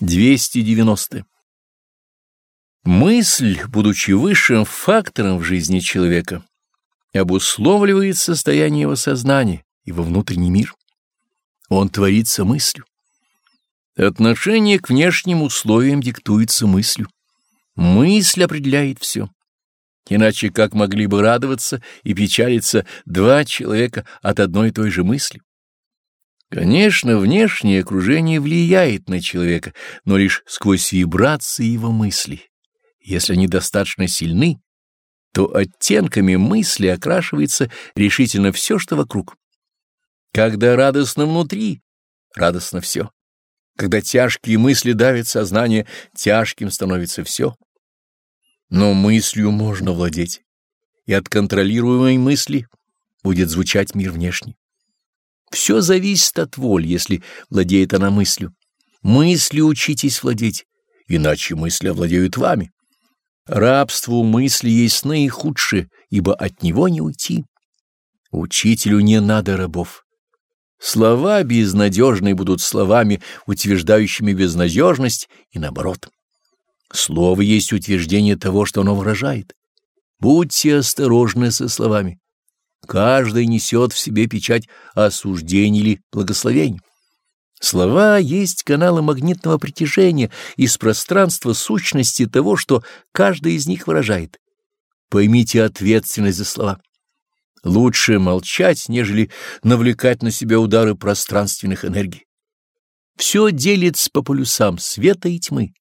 290. Мысль, будучи высшим фактором в жизни человека, обусловливает состояние его сознания, его внутренний мир. Он творится мыслью. Отношение к внешним условиям диктуется мыслью. Мысль определяет все. Иначе как могли бы радоваться и печалиться два человека от одной и той же мысли? Конечно, внешнее окружение влияет на человека, но лишь сквозь вибрации его мыслей. Если они достаточно сильны, то оттенками мысли окрашивается решительно все, что вокруг. Когда радостно внутри, радостно все. Когда тяжкие мысли давят сознание, тяжким становится все. Но мыслью можно владеть, и от контролируемой мысли будет звучать мир внешний. Все зависит от воли, если владеет она мыслью. Мыслью учитесь владеть, иначе мысли овладеют вами. Рабству мысли есть наихудшее, ибо от него не уйти. Учителю не надо рабов. Слова безнадежные будут словами, утверждающими безнадежность, и наоборот. Слово есть утверждение того, что оно выражает. Будьте осторожны со словами. Каждый несет в себе печать осуждения или благословения. Слова есть каналы магнитного притяжения из пространства сущности того, что каждый из них выражает. Поймите ответственность за слова. Лучше молчать, нежели навлекать на себя удары пространственных энергий. Все делится по полюсам света и тьмы,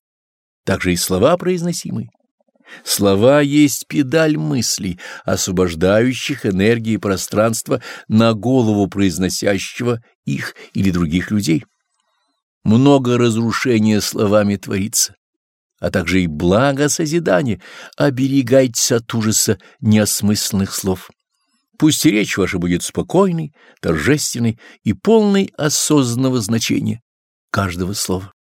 также и слова произносимые. Слова есть педаль мыслей, освобождающих энергии пространства на голову произносящего их или других людей. Много разрушения словами творится, а также и благо созидания. Оберегайтесь от ужаса неосмысленных слов. Пусть речь ваша будет спокойной, торжественной и полной осознанного значения каждого слова.